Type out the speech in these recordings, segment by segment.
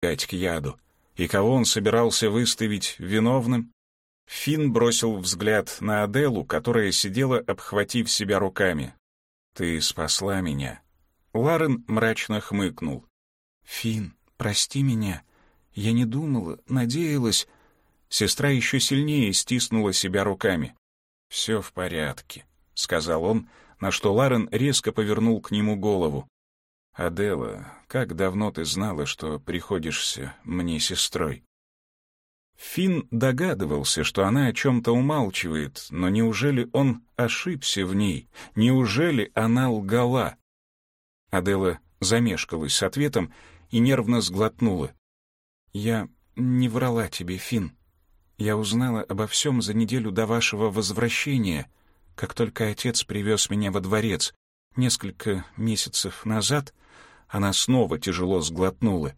прибегать к яду? И кого он собирался выставить виновным? Финн бросил взгляд на Аделу, которая сидела, обхватив себя руками. «Ты спасла меня». Ларен мрачно хмыкнул. «Финн, прости меня. Я не думала, надеялась...» Сестра еще сильнее стиснула себя руками. «Все в порядке», — сказал он, на что Ларен резко повернул к нему голову. «Адела, как давно ты знала, что приходишься мне сестрой?» Финн догадывался, что она о чем-то умалчивает, но неужели он ошибся в ней? Неужели она лгала? Адела замешкалась с ответом и нервно сглотнула. «Я не врала тебе, Финн. Я узнала обо всем за неделю до вашего возвращения, как только отец привез меня во дворец. Несколько месяцев назад она снова тяжело сглотнула.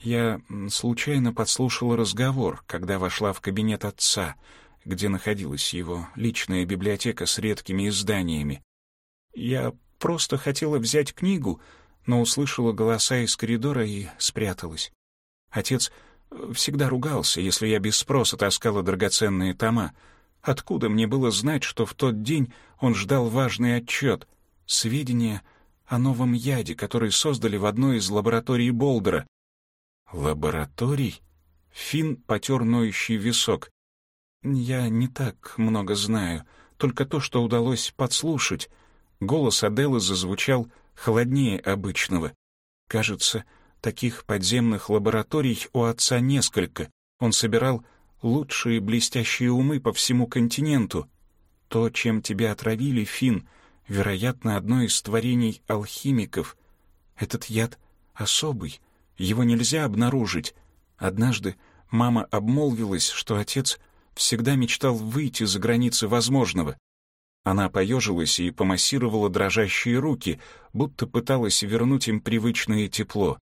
Я случайно подслушала разговор, когда вошла в кабинет отца, где находилась его личная библиотека с редкими изданиями. Я просто хотела взять книгу, но услышала голоса из коридора и спряталась. Отец Всегда ругался, если я без спроса таскала драгоценные тома. Откуда мне было знать, что в тот день он ждал важный отчет, сведения о новом яде, который создали в одной из лабораторий Болдера? Лабораторий? Фин потер ноющий висок. Я не так много знаю, только то, что удалось подслушать. Голос Аделы зазвучал холоднее обычного. Кажется, Таких подземных лабораторий у отца несколько. Он собирал лучшие блестящие умы по всему континенту. То, чем тебя отравили, Фин, вероятно, одно из творений алхимиков. Этот яд особый, его нельзя обнаружить. Однажды мама обмолвилась, что отец всегда мечтал выйти за границы возможного. Она поежилась и помассировала дрожащие руки, будто пыталась вернуть им привычное тепло.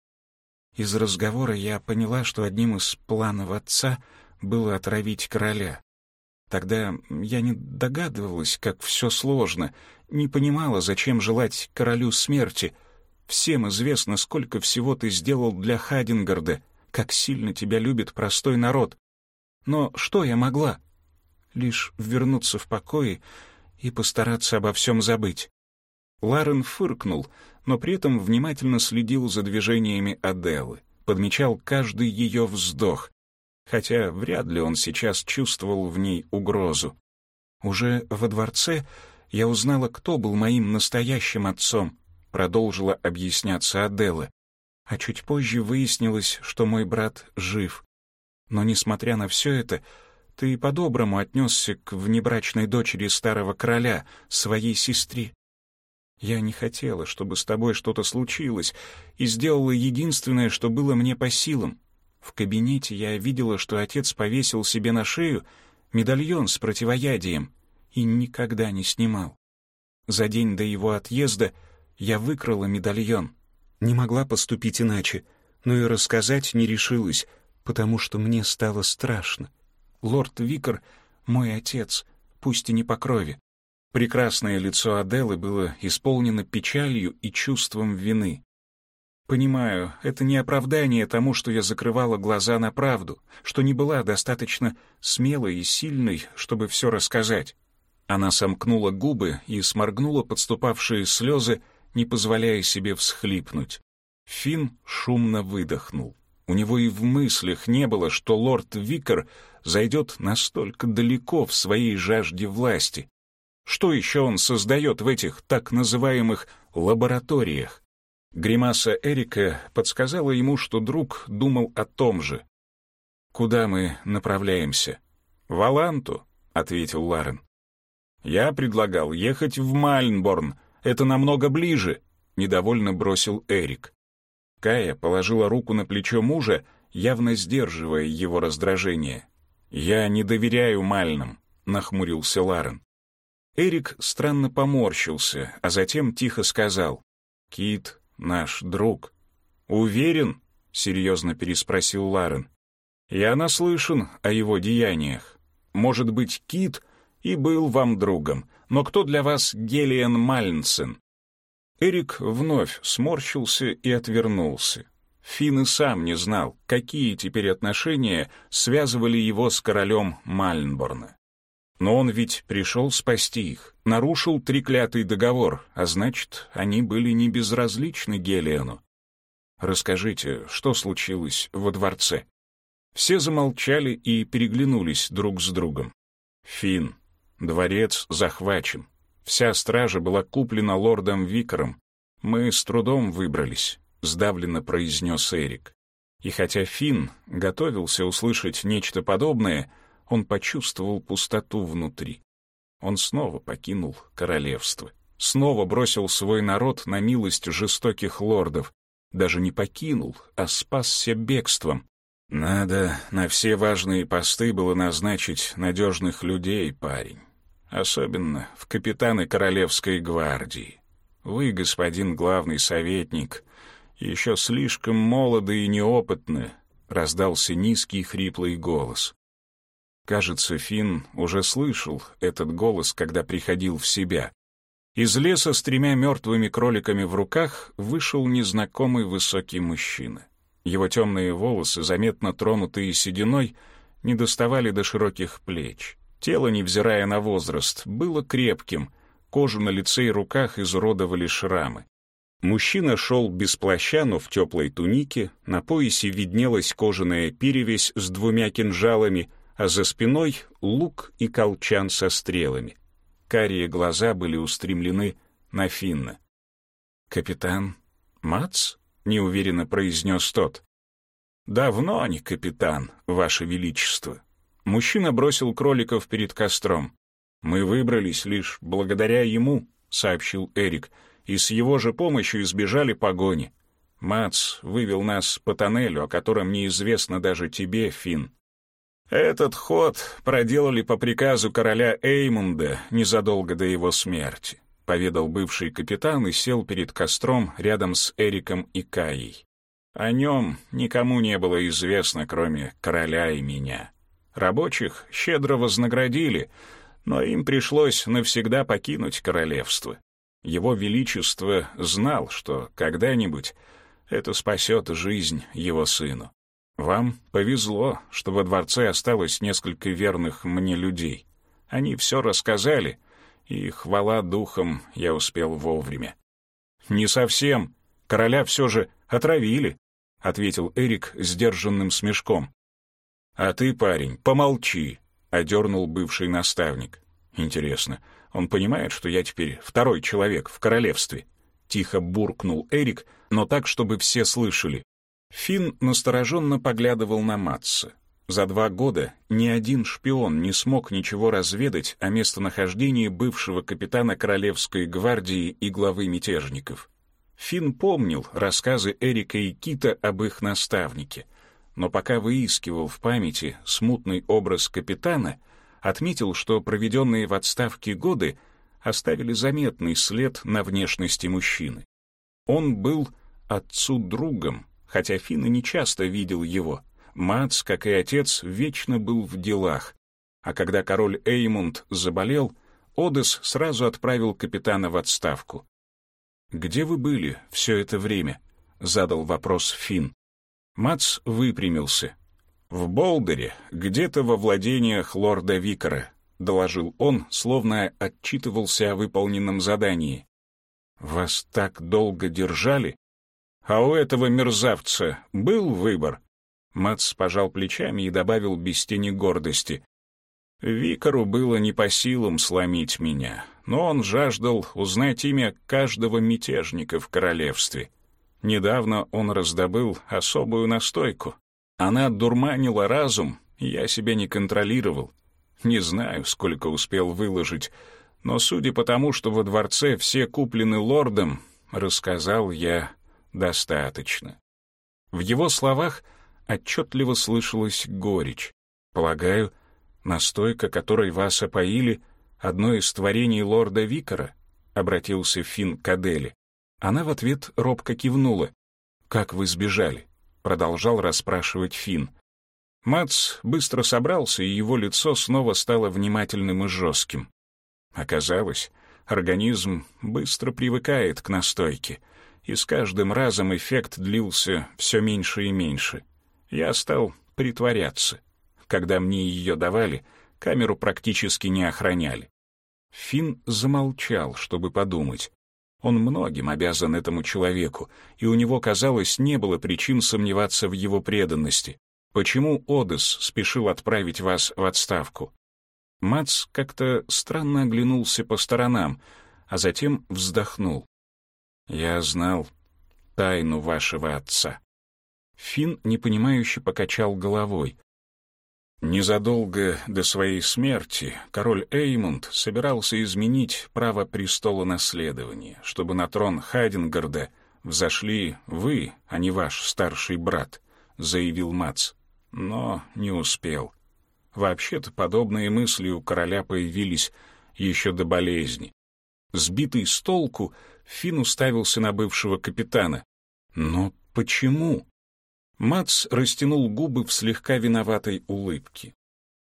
Из разговора я поняла, что одним из планов отца было отравить короля. Тогда я не догадывалась, как все сложно, не понимала, зачем желать королю смерти. Всем известно, сколько всего ты сделал для Хадингарда, как сильно тебя любит простой народ. Но что я могла? Лишь вернуться в покое и постараться обо всем забыть. Ларен фыркнул, но при этом внимательно следил за движениями Аделы, подмечал каждый ее вздох, хотя вряд ли он сейчас чувствовал в ней угрозу. Уже во дворце я узнала, кто был моим настоящим отцом, продолжила объясняться Адела. А чуть позже выяснилось, что мой брат жив. Но, несмотря на все это, ты по-доброму отнесся к внебрачной дочери старого короля, своей сестре. Я не хотела, чтобы с тобой что-то случилось, и сделала единственное, что было мне по силам. В кабинете я видела, что отец повесил себе на шею медальон с противоядием и никогда не снимал. За день до его отъезда я выкрала медальон. Не могла поступить иначе, но и рассказать не решилась, потому что мне стало страшно. Лорд Викар — мой отец, пусть и не по крови. Прекрасное лицо Аделы было исполнено печалью и чувством вины. Понимаю, это не оправдание тому, что я закрывала глаза на правду, что не была достаточно смелой и сильной, чтобы все рассказать. Она сомкнула губы и сморгнула подступавшие слезы, не позволяя себе всхлипнуть. Финн шумно выдохнул. У него и в мыслях не было, что лорд Викар зайдет настолько далеко в своей жажде власти, что еще он создает в этих так называемых лабораториях? Гримаса Эрика подсказала ему, что друг думал о том же. «Куда мы направляемся?» «В Аланту», — ответил Ларен. «Я предлагал ехать в Мальнборн. Это намного ближе», — недовольно бросил Эрик. Кая положила руку на плечо мужа, явно сдерживая его раздражение. «Я не доверяю Мальнам», — нахмурился Ларен. Эрик странно поморщился, а затем тихо сказал. «Кит наш друг». «Уверен?» — серьезно переспросил Ларен. «Я наслышан о его деяниях. Может быть, Кит и был вам другом, но кто для вас Гелиан Мальнсен?» Эрик вновь сморщился и отвернулся. Финн и сам не знал, какие теперь отношения связывали его с королем Мальнборна. Но он ведь пришел спасти их, нарушил треклятый договор, а значит, они были не безразличны Гелиану. «Расскажите, что случилось во дворце?» Все замолчали и переглянулись друг с другом. Фин, дворец захвачен. Вся стража была куплена лордом Викером. Мы с трудом выбрались, сдавленно произнес Эрик. И хотя Фин готовился услышать нечто подобное, он почувствовал пустоту внутри. Он снова покинул королевство, снова бросил свой народ на милость жестоких лордов, даже не покинул, а спасся бегством. Надо на все важные посты было назначить надежных людей, парень. Особенно в капитаны Королевской гвардии. Вы, господин главный советник, еще слишком молоды и неопытны, раздался низкий хриплый голос. Кажется, Финн уже слышал этот голос, когда приходил в себя. Из леса с тремя мертвыми кроликами в руках вышел незнакомый высокий мужчина. Его темные волосы, заметно тронутые сединой, не доставали до широких плеч. Тело, невзирая на возраст, было крепким, кожу на лице и руках изуродовали шрамы. Мужчина шел без плаща, но в теплой тунике, на поясе виднелась кожаная перевязь с двумя кинжалами, а за спиной — лук и колчан со стрелами. Карие глаза были устремлены на Финна. «Капитан Мац?» — неуверенно произнес тот. «Давно не капитан, Ваше Величество». Мужчина бросил кроликов перед костром. «Мы выбрались лишь благодаря ему», — сообщил Эрик, «и с его же помощью избежали погони. Мац вывел нас по тоннелю, о котором неизвестно даже тебе, Финн. Этот ход проделали по приказу короля Эймунда незадолго до его смерти, поведал бывший капитан и сел перед костром рядом с Эриком и Каей. О нем никому не было известно, кроме короля и меня. Рабочих щедро вознаградили, но им пришлось навсегда покинуть королевство. Его Величество знал, что когда-нибудь это спасет жизнь его сыну. Вам повезло, что во дворце осталось несколько верных мне людей. Они все рассказали, и, хвала духом, я успел вовремя. «Не совсем. Короля все же отравили», — ответил Эрик сдержанным смешком. «А ты, парень, помолчи», — одернул бывший наставник. «Интересно, он понимает, что я теперь второй человек в королевстве?» Тихо буркнул Эрик, но так, чтобы все слышали. Финн настороженно поглядывал на Матса. За два года ни один шпион не смог ничего разведать о местонахождении бывшего капитана Королевской гвардии и главы мятежников. Финн помнил рассказы Эрика и Кита об их наставнике, но пока выискивал в памяти смутный образ капитана, отметил, что проведенные в отставке годы оставили заметный след на внешности мужчины. Он был отцу другом, хотя Финн не часто видел его. Мац, как и отец, вечно был в делах. А когда король Эймунд заболел, Одес сразу отправил капитана в отставку. «Где вы были все это время?» — задал вопрос Финн. Мац выпрямился. «В Болдере, где-то во владениях лорда Викара», — доложил он, словно отчитывался о выполненном задании. «Вас так долго держали?» А у этого мерзавца был выбор. Мац пожал плечами и добавил без тени гордости. Викару было не по силам сломить меня, но он жаждал узнать имя каждого мятежника в королевстве. Недавно он раздобыл особую настойку. Она дурманила разум, я себя не контролировал. Не знаю, сколько успел выложить, но судя по тому, что во дворце все куплены лордом, рассказал я достаточно. В его словах отчетливо слышалась горечь. Полагаю, настойка, которой вас опоили, одно из творений лорда Викара, обратился Финн к Аделе. Она в ответ робко кивнула. «Как вы сбежали?» — продолжал расспрашивать Финн. Мац быстро собрался, и его лицо снова стало внимательным и жестким. Оказалось, организм быстро привыкает к настойке, и с каждым разом эффект длился все меньше и меньше. Я стал притворяться. Когда мне ее давали, камеру практически не охраняли. Финн замолчал, чтобы подумать. Он многим обязан этому человеку, и у него, казалось, не было причин сомневаться в его преданности. Почему Одес спешил отправить вас в отставку? Мац как-то странно оглянулся по сторонам, а затем вздохнул. «Я знал тайну вашего отца». Финн непонимающе покачал головой. Незадолго до своей смерти король Эймунд собирался изменить право престола наследования, чтобы на трон Хайденгарда взошли вы, а не ваш старший брат, заявил Мац. Но не успел. Вообще-то подобные мысли у короля появились еще до болезни. Сбитый с толку, Финн уставился на бывшего капитана. Но почему? Мац растянул губы в слегка виноватой улыбке.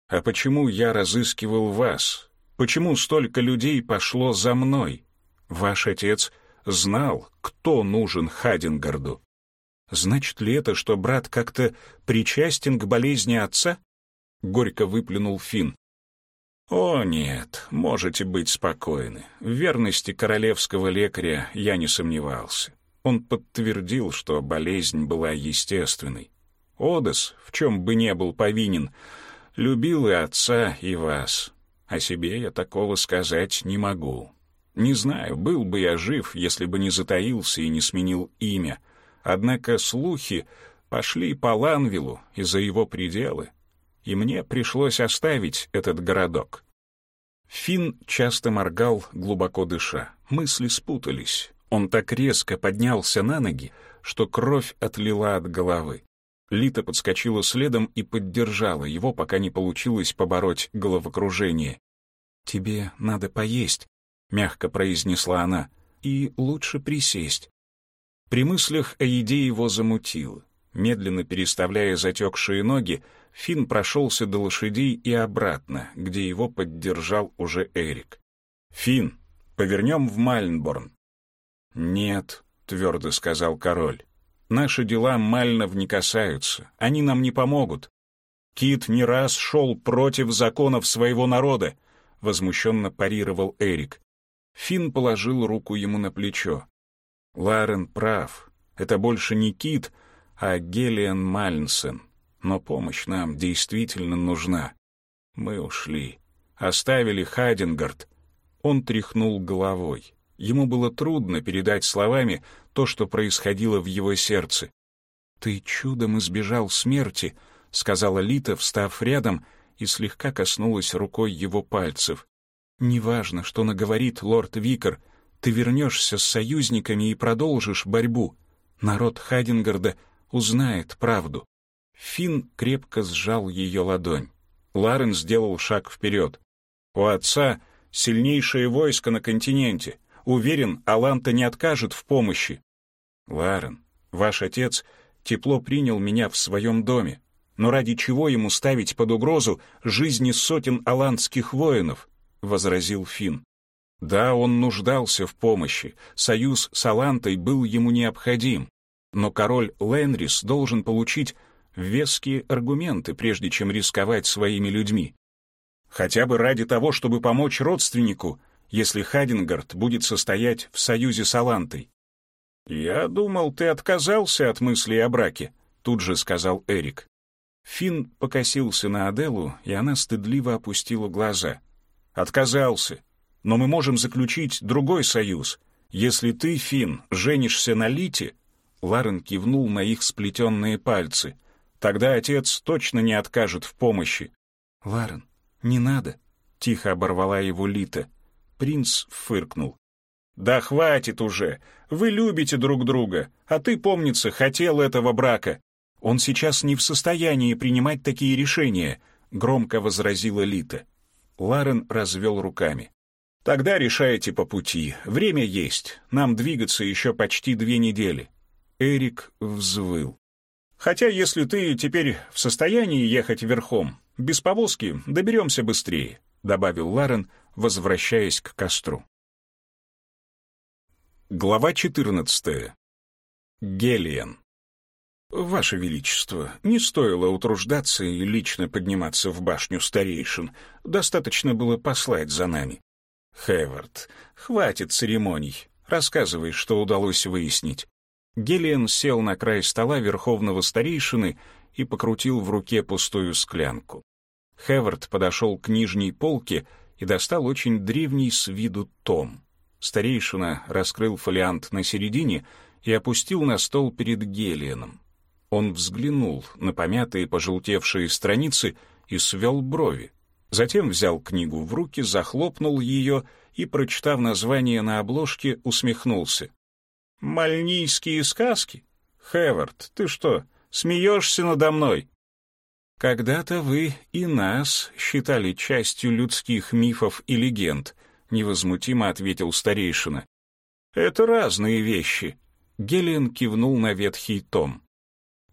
«А почему я разыскивал вас? Почему столько людей пошло за мной? Ваш отец знал, кто нужен Хадингарду. Значит ли это, что брат как-то причастен к болезни отца?» Горько выплюнул Фин. «О, нет, можете быть спокойны. В верности королевского лекаря я не сомневался. Он подтвердил, что болезнь была естественной. Одес, в чем бы не был повинен, любил и отца, и вас. О себе я такого сказать не могу. Не знаю, был бы я жив, если бы не затаился и не сменил имя. Однако слухи пошли по Ланвилу и за его пределы, и мне пришлось оставить этот городок. Финн часто моргал, глубоко дыша. Мысли спутались. Он так резко поднялся на ноги, что кровь отлила от головы. Лита подскочила следом и поддержала его, пока не получилось побороть головокружение. «Тебе надо поесть», — мягко произнесла она, — «и лучше присесть». При мыслях о еде его замутило. Медленно переставляя затекшие ноги, Финн прошелся до лошадей и обратно, где его поддержал уже Эрик. «Финн, повернем в Мальнборн. «Нет», — твердо сказал король, — «наши дела Мальнов не касаются, они нам не помогут». «Кит не раз шел против законов своего народа», — возмущенно парировал Эрик. Финн положил руку ему на плечо. «Ларен прав. Это больше не Кит, а Гелиан Мальнсен. Но помощь нам действительно нужна. Мы ушли. Оставили Хадингард». Он тряхнул головой. Ему было трудно передать словами то, что происходило в его сердце. «Ты чудом избежал смерти», — сказала Лита, встав рядом и слегка коснулась рукой его пальцев. «Неважно, что наговорит лорд Викар, ты вернешься с союзниками и продолжишь борьбу. Народ Хадингарда узнает правду». Финн крепко сжал ее ладонь. Ларен сделал шаг вперед. «У отца сильнейшее войско на континенте. Уверен, Аланта не откажет в помощи. Ларен, ваш отец тепло принял меня в своем доме. Но ради чего ему ставить под угрозу жизни сотен аландских воинов? возразил Фин. Да, он нуждался в помощи. Союз с Алантой был ему необходим. Но король Ленрис должен получить веские аргументы, прежде чем рисковать своими людьми. Хотя бы ради того, чтобы помочь родственнику, если Хадингард будет состоять в союзе с Алантой. «Я думал, ты отказался от мысли о браке», — тут же сказал Эрик. Финн покосился на Аделу, и она стыдливо опустила глаза. «Отказался. Но мы можем заключить другой союз. Если ты, Финн, женишься на Лите...» Ларен кивнул на их сплетенные пальцы. «Тогда отец точно не откажет в помощи». «Ларен, не надо», — тихо оборвала его Лита. Принц фыркнул. «Да хватит уже! Вы любите друг друга, а ты, помнится, хотел этого брака. Он сейчас не в состоянии принимать такие решения», — громко возразила Лита. Ларен развел руками. «Тогда решайте по пути. Время есть. Нам двигаться еще почти две недели». Эрик взвыл. «Хотя, если ты теперь в состоянии ехать верхом, без повозки доберемся быстрее», — добавил Ларен, возвращаясь к костру. Глава 14. Гелиен. «Ваше Величество, не стоило утруждаться и лично подниматься в башню старейшин. Достаточно было послать за нами». «Хевард, хватит церемоний. Рассказывай, что удалось выяснить». Гелиан сел на край стола верховного старейшины и покрутил в руке пустую склянку. Хевард подошел к нижней полке и достал очень древний с виду том. Старейшина раскрыл фолиант на середине и опустил на стол перед Гелианом. Он взглянул на помятые пожелтевшие страницы и свел брови. Затем взял книгу в руки, захлопнул ее и, прочитав название на обложке, усмехнулся. «Мальнийские сказки? Хевард, ты что, смеешься надо мной?» «Когда-то вы и нас считали частью людских мифов и легенд», — невозмутимо ответил старейшина. «Это разные вещи», — Гелиан кивнул на ветхий том.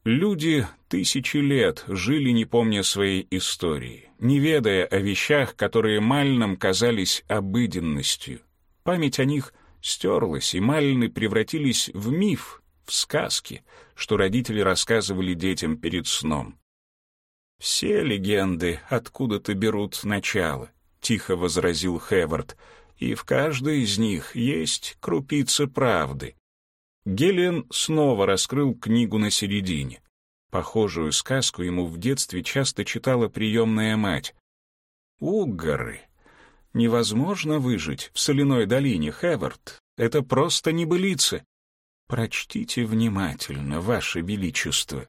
Люди тысячи лет жили, не помня своей истории, не ведая о вещах, которые Мальнам казались обыденностью. Память о них стерлась, и Мальны превратились в миф, в сказки, что родители рассказывали детям перед сном. «Все легенды откуда-то берут начало», — тихо возразил Хевард, «и в каждой из них есть крупица правды. Гелен снова раскрыл книгу на середине. Похожую сказку ему в детстве часто читала приемная мать. «Угоры. Невозможно выжить в соляной долине, Хевард. Это просто небылица. Прочтите внимательно, Ваше Величество».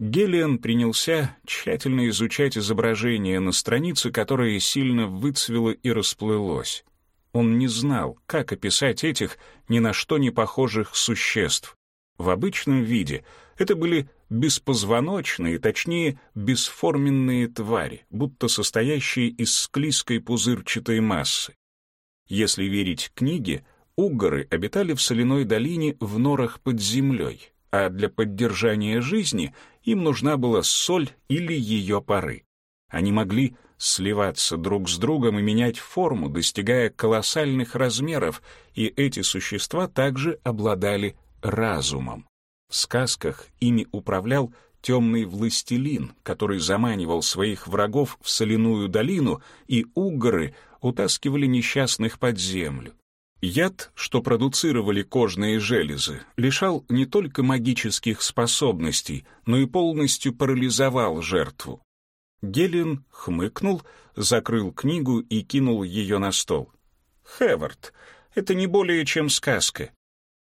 Гелиан принялся тщательно изучать изображение на странице, которое сильно выцвело и расплылось. Он не знал, как описать этих ни на что не похожих существ. В обычном виде это были беспозвоночные, точнее, бесформенные твари, будто состоящие из склизкой пузырчатой массы. Если верить книге, угоры обитали в соляной долине в норах под землей, а для поддержания жизни им нужна была соль или ее пары. Они могли сливаться друг с другом и менять форму, достигая колоссальных размеров, и эти существа также обладали разумом. В сказках ими управлял темный властелин, который заманивал своих врагов в соляную долину, и угры утаскивали несчастных под землю. Яд, что продуцировали кожные железы, лишал не только магических способностей, но и полностью парализовал жертву. Гелен хмыкнул, закрыл книгу и кинул ее на стол. «Хевард, это не более чем сказка».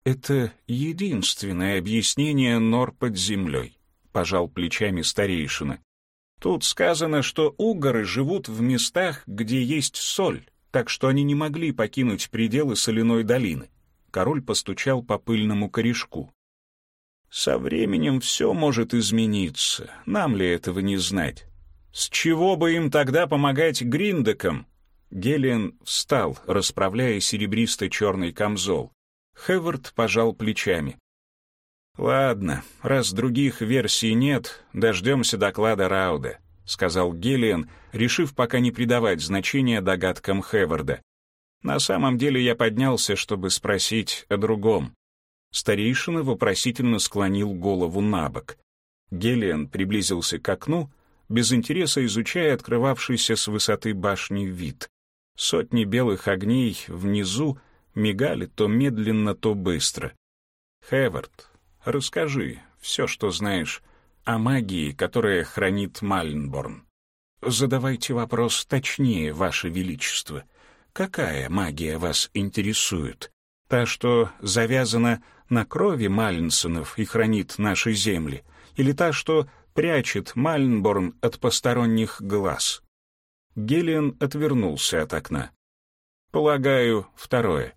«Это единственное объяснение нор под землей», — пожал плечами старейшина. «Тут сказано, что угоры живут в местах, где есть соль, так что они не могли покинуть пределы соляной долины». Король постучал по пыльному корешку. «Со временем все может измениться, нам ли этого не знать?» С чего бы им тогда помогать гриндекам? Гелиан встал, расправляя серебристо-черный камзол. Хевард пожал плечами. «Ладно, раз других версий нет, дождемся доклада Рауда», — сказал Гелиан, решив пока не придавать значения догадкам Хеварда. «На самом деле я поднялся, чтобы спросить о другом». Старейшина вопросительно склонил голову на бок. Гелиан приблизился к окну, без интереса изучая открывавшийся с высоты башни вид. Сотни белых огней внизу мигали то медленно, то быстро. «Хевард, расскажи все, что знаешь о магии, которая хранит Мальнборн. Задавайте вопрос точнее, Ваше Величество. Какая магия вас интересует? Та, что завязана на крови Мальнсонов и хранит наши земли? Или та, что прячет Мальнборн от посторонних глаз. Гелиан отвернулся от окна. Полагаю, второе.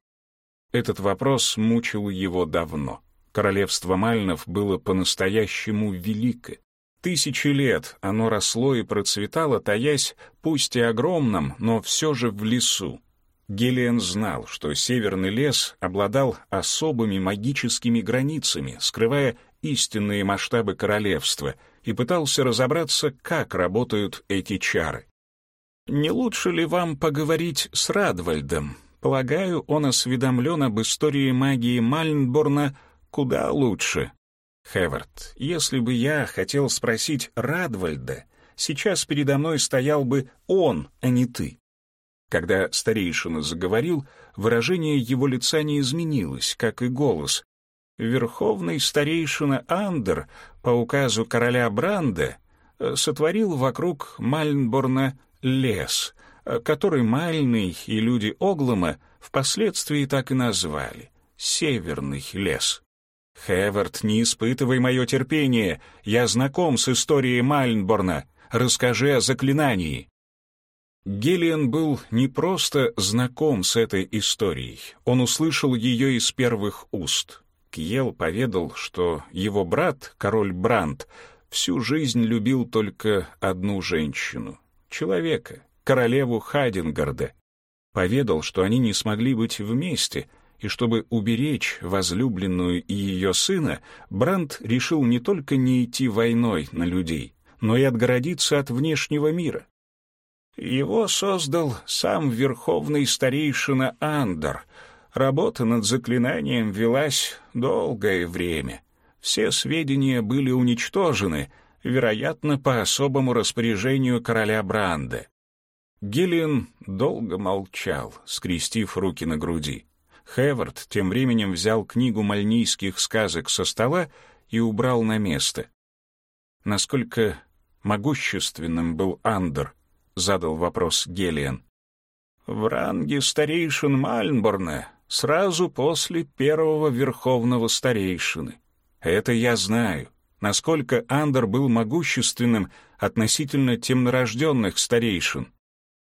Этот вопрос мучил его давно. Королевство Мальнов было по-настоящему велико. Тысячи лет оно росло и процветало, таясь, пусть и огромном, но все же в лесу. Гелиан знал, что северный лес обладал особыми магическими границами, скрывая истинные масштабы королевства — и пытался разобраться, как работают эти чары. «Не лучше ли вам поговорить с Радвальдом? Полагаю, он осведомлен об истории магии Мальнборна куда лучше. Хевард, если бы я хотел спросить Радвальда, сейчас передо мной стоял бы он, а не ты. Когда старейшина заговорил, выражение его лица не изменилось, как и голос. Верховный старейшина Андер по указу короля Бранда э, сотворил вокруг Мальнборна лес, э, который Мальный и люди Оглома впоследствии так и назвали — Северный лес. «Хевард, не испытывай мое терпение, я знаком с историей Мальнборна, расскажи о заклинании». Гелиан был не просто знаком с этой историей, он услышал ее из первых уст. Кьел поведал, что его брат, король Бранд, всю жизнь любил только одну женщину — человека, королеву Хадингарда. Поведал, что они не смогли быть вместе, и чтобы уберечь возлюбленную и ее сына, Бранд решил не только не идти войной на людей, но и отгородиться от внешнего мира. Его создал сам верховный старейшина Андер. Работа над заклинанием велась долгое время. Все сведения были уничтожены, вероятно, по особому распоряжению короля Бранда. Гиллиан долго молчал, скрестив руки на груди. Хевард тем временем взял книгу мальнийских сказок со стола и убрал на место. Насколько могущественным был Андер —— задал вопрос Гелиан. «В ранге старейшин Мальнборна, сразу после первого верховного старейшины. Это я знаю. Насколько Андер был могущественным относительно темнорожденных старейшин.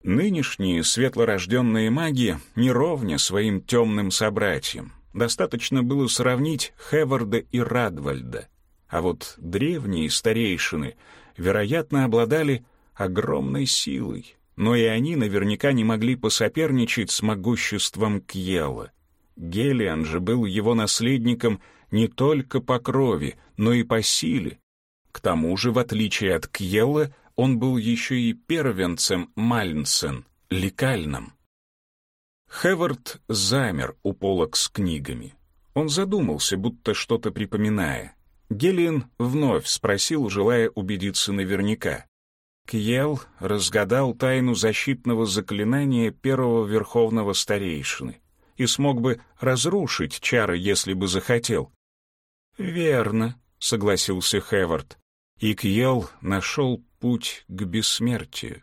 Нынешние светлорожденные маги не ровня своим темным собратьям. Достаточно было сравнить Хеварда и Радвальда. А вот древние старейшины, вероятно, обладали огромной силой, но и они наверняка не могли посоперничать с могуществом Кьела. Гелиан же был его наследником не только по крови, но и по силе. К тому же, в отличие от Кьелла, он был еще и первенцем Мальнсен, лекальным. Хевард замер у полок с книгами. Он задумался, будто что-то припоминая. Гелиан вновь спросил, желая убедиться наверняка. Кьел разгадал тайну защитного заклинания первого верховного старейшины и смог бы разрушить чары, если бы захотел. «Верно», — согласился Хевард, и Кьел нашел путь к бессмертию.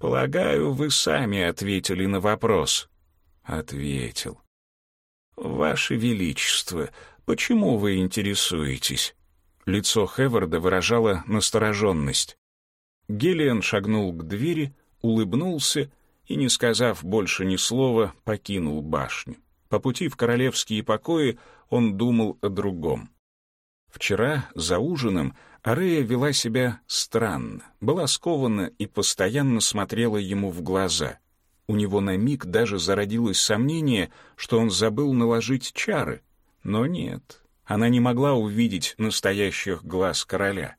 «Полагаю, вы сами ответили на вопрос». «Ответил». «Ваше Величество, почему вы интересуетесь?» Лицо Хеварда выражало настороженность. Гелиан шагнул к двери, улыбнулся и, не сказав больше ни слова, покинул башню. По пути в королевские покои он думал о другом. Вчера за ужином Арея вела себя странно, была скована и постоянно смотрела ему в глаза. У него на миг даже зародилось сомнение, что он забыл наложить чары. Но нет, она не могла увидеть настоящих глаз короля.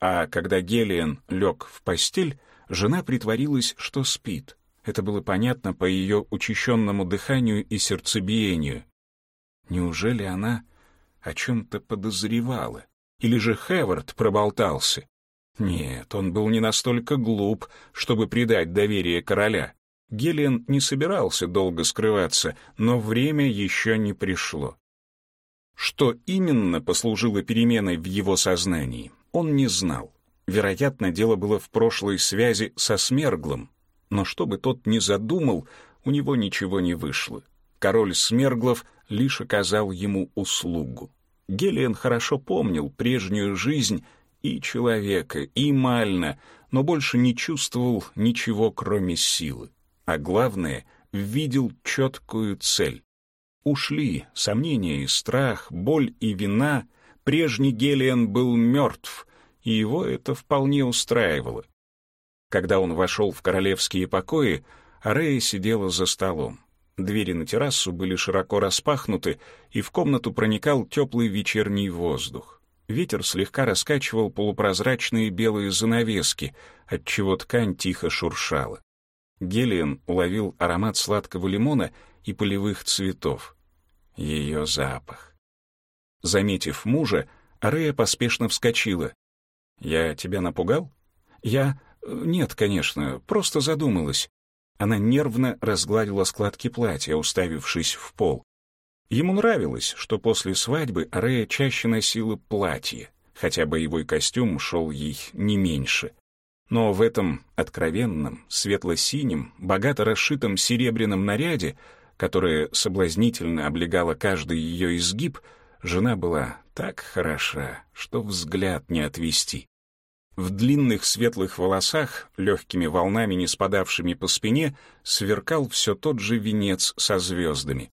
А когда Гелиан лег в постель, жена притворилась, что спит. Это было понятно по ее учащенному дыханию и сердцебиению. Неужели она о чем-то подозревала? Или же Хевард проболтался? Нет, он был не настолько глуп, чтобы предать доверие короля. Гелиан не собирался долго скрываться, но время еще не пришло. Что именно послужило переменой в его сознании, он не знал. Вероятно, дело было в прошлой связи со Смерглом, но что бы тот ни задумал, у него ничего не вышло. Король Смерглов лишь оказал ему услугу. Гелиан хорошо помнил прежнюю жизнь и человека, и Мальна, но больше не чувствовал ничего, кроме силы. А главное, видел четкую цель. Ушли сомнения и страх, боль и вина, прежний Гелиан был мертв, и его это вполне устраивало. Когда он вошел в королевские покои, Арея сидела за столом. Двери на террасу были широко распахнуты, и в комнату проникал теплый вечерний воздух. Ветер слегка раскачивал полупрозрачные белые занавески, отчего ткань тихо шуршала. Гелиан уловил аромат сладкого лимона и полевых цветов. Ее запах. Заметив мужа, Арея поспешно вскочила. «Я тебя напугал?» «Я... Нет, конечно, просто задумалась». Она нервно разгладила складки платья, уставившись в пол. Ему нравилось, что после свадьбы Арея чаще носила платье, хотя боевой костюм шел ей не меньше. Но в этом откровенном, светло-синем, богато расшитом серебряном наряде, которое соблазнительно облегало каждый ее изгиб, жена была так хороша, что взгляд не отвести. В длинных светлых волосах, легкими волнами не спадавшими по спине, сверкал все тот же венец со звездами.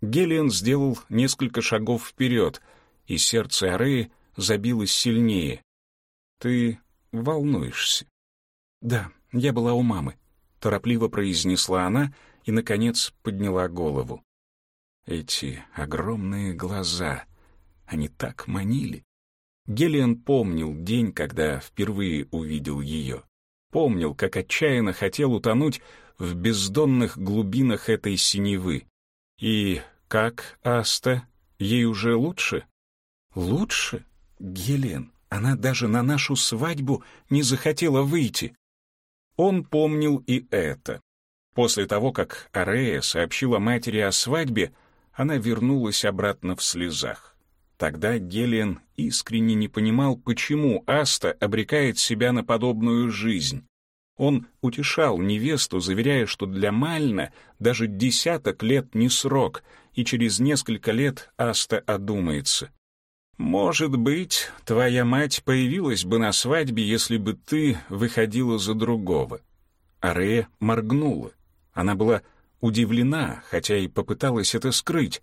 Гелиан сделал несколько шагов вперед, и сердце Ареи забилось сильнее. «Ты волнуешься?» «Да, я была у мамы», — торопливо произнесла она и, наконец, подняла голову. Эти огромные глаза, они так манили. Гелиан помнил день, когда впервые увидел ее. Помнил, как отчаянно хотел утонуть в бездонных глубинах этой синевы. И как Аста? Ей уже лучше? Лучше? Гелен, она даже на нашу свадьбу не захотела выйти. Он помнил и это. После того, как Арея сообщила матери о свадьбе, она вернулась обратно в слезах. Тогда Гелиан искренне не понимал, почему Аста обрекает себя на подобную жизнь. Он утешал невесту, заверяя, что для Мальна даже десяток лет не срок, и через несколько лет Аста одумается. «Может быть, твоя мать появилась бы на свадьбе, если бы ты выходила за другого». Арея моргнула. Она была удивлена, хотя и попыталась это скрыть.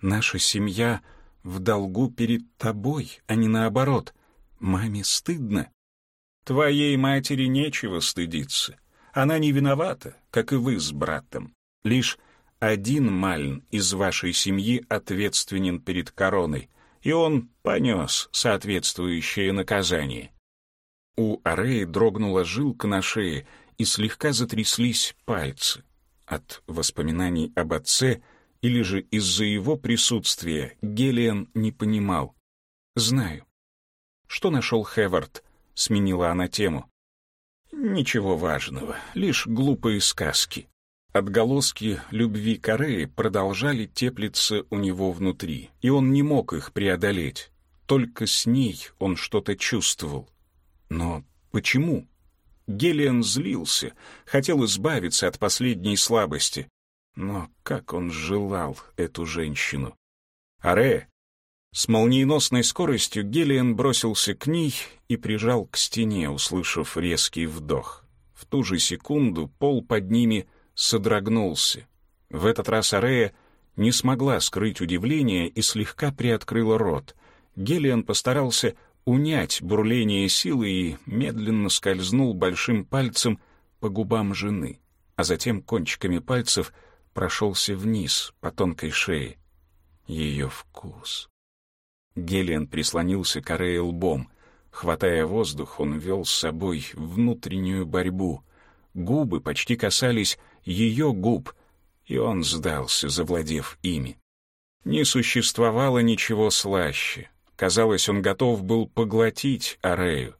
«Наша семья в долгу перед тобой, а не наоборот. Маме стыдно». «Твоей матери нечего стыдиться. Она не виновата, как и вы с братом. Лишь один Мальн из вашей семьи ответственен перед короной, и он понес соответствующее наказание. У Ареи дрогнула жилка на шее, и слегка затряслись пальцы. От воспоминаний об отце или же из-за его присутствия Гелиан не понимал. «Знаю». «Что нашел Хевард?» — сменила она тему. «Ничего важного, лишь глупые сказки. Отголоски любви Кореи продолжали теплиться у него внутри, и он не мог их преодолеть. Только с ней он что-то чувствовал. Но почему? Гелиан злился, хотел избавиться от последней слабости. Но как он желал эту женщину! «Аре!» С молниеносной скоростью Гелиан бросился к ней и прижал к стене, услышав резкий вдох. В ту же секунду пол под ними — содрогнулся. В этот раз Арея не смогла скрыть удивление и слегка приоткрыла рот. Гелиан постарался унять бурление силы и медленно скользнул большим пальцем по губам жены, а затем кончиками пальцев прошелся вниз по тонкой шее. Ее вкус. Гелиан прислонился к Арее лбом. Хватая воздух, он вел с собой внутреннюю борьбу. Губы почти касались ее губ, и он сдался, завладев ими. Не существовало ничего слаще. Казалось, он готов был поглотить Арею.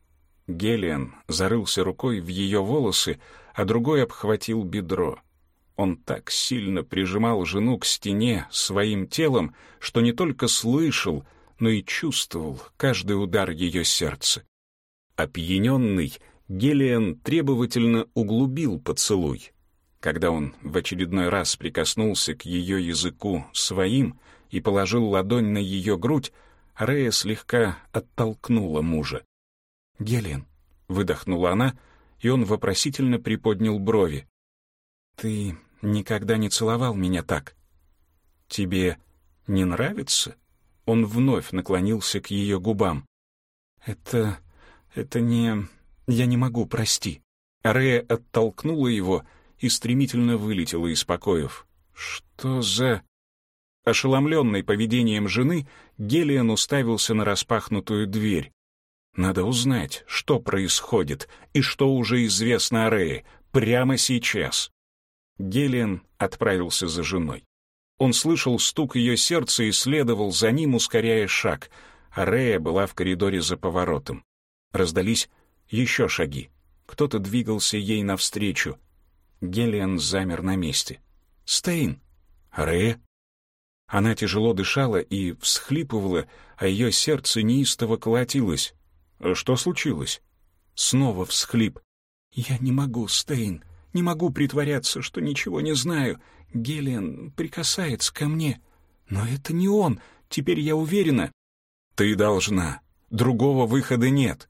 Гелиан зарылся рукой в ее волосы, а другой обхватил бедро. Он так сильно прижимал жену к стене своим телом, что не только слышал, но и чувствовал каждый удар ее сердца. Опьяненный, Гелиан требовательно углубил поцелуй. Когда он в очередной раз прикоснулся к ее языку своим и положил ладонь на ее грудь, Рея слегка оттолкнула мужа. «Гелен», — выдохнула она, и он вопросительно приподнял брови. «Ты никогда не целовал меня так. Тебе не нравится?» Он вновь наклонился к ее губам. «Это... это не... я не могу, прости». Рея оттолкнула его и стремительно вылетела из покоев. «Что за...» Ошеломленный поведением жены, Гелиан уставился на распахнутую дверь. Надо узнать, что происходит и что уже известно о Рее прямо сейчас. Гелиан отправился за женой. Он слышал стук ее сердца и следовал за ним, ускоряя шаг. А Рея была в коридоре за поворотом. Раздались еще шаги. Кто-то двигался ей навстречу. Гелиан замер на месте. «Стейн!» «Рея?» Она тяжело дышала и всхлипывала, а ее сердце неистово колотилось. «Что случилось?» Снова всхлип. «Я не могу, Стейн. Не могу притворяться, что ничего не знаю. Гелиан прикасается ко мне. Но это не он, теперь я уверена. Ты должна. Другого выхода нет.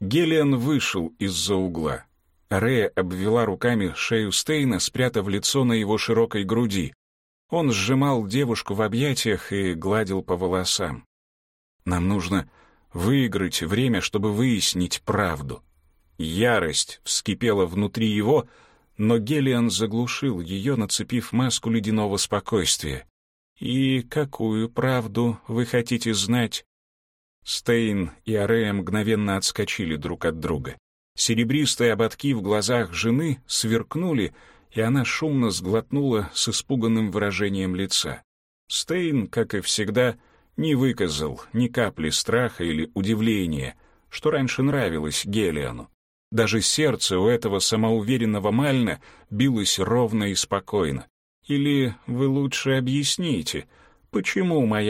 Гелиан вышел из-за угла. Рея обвела руками шею Стейна, спрятав лицо на его широкой груди. Он сжимал девушку в объятиях и гладил по волосам. «Нам нужно выиграть время, чтобы выяснить правду». Ярость вскипела внутри его, но Гелиан заглушил ее, нацепив маску ледяного спокойствия. «И какую правду вы хотите знать?» Стейн и Арея мгновенно отскочили друг от друга. Серебристые ободки в глазах жены сверкнули, и она шумно сглотнула с испуганным выражением лица. Стейн, как и всегда, не выказал ни капли страха или удивления, что раньше нравилось Гелиану. Даже сердце у этого самоуверенного Мальна билось ровно и спокойно. Или вы лучше объясните, почему моя